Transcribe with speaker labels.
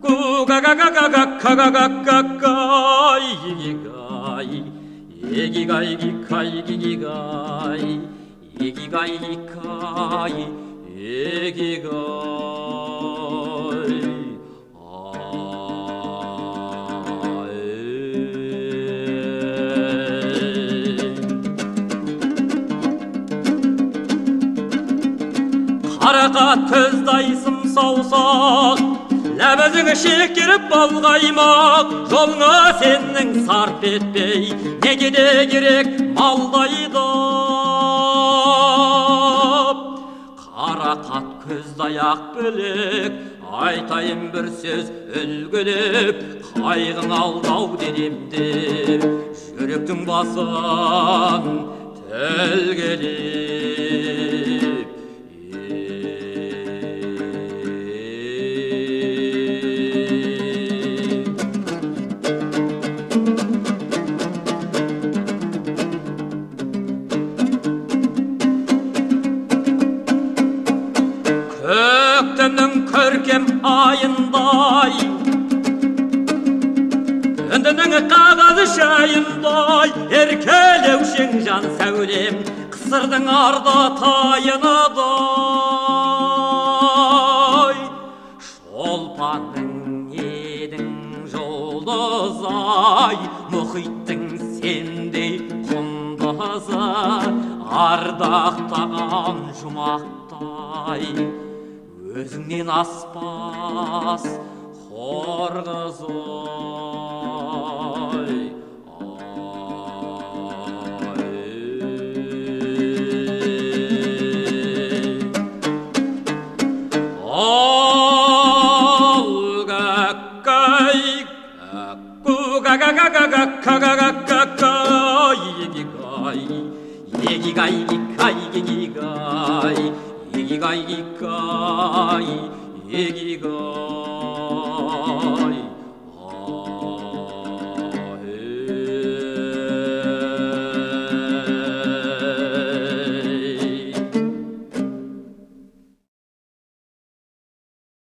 Speaker 1: 꾸가가가가가가가가가가이가이 얘기가 이기카 이기기가 이기가 이기카 얘기가 가라 같은 다이슴 사우삭 ләбізің шекеріп балғаймақ жолыңа сенің сарп етпей. Неге де керек малдайды? Қарақат көзді ақ бөлек айтайын бір сөз үлгілеп. Қайғың алдау денемде жүректің басын тілгелеп көктемнің көркем айындай үндінің қағаз шайындай еркелеушің жан сәулем қысырдың арда тайыныдай шолпаның едің жұлдызай мұхиттың сендей құндызы ардақтаған жұмақтай өзіңнен аспас хор қыз ой 가이기가이기가이기가이기가이기가이 이기가 이까 이기가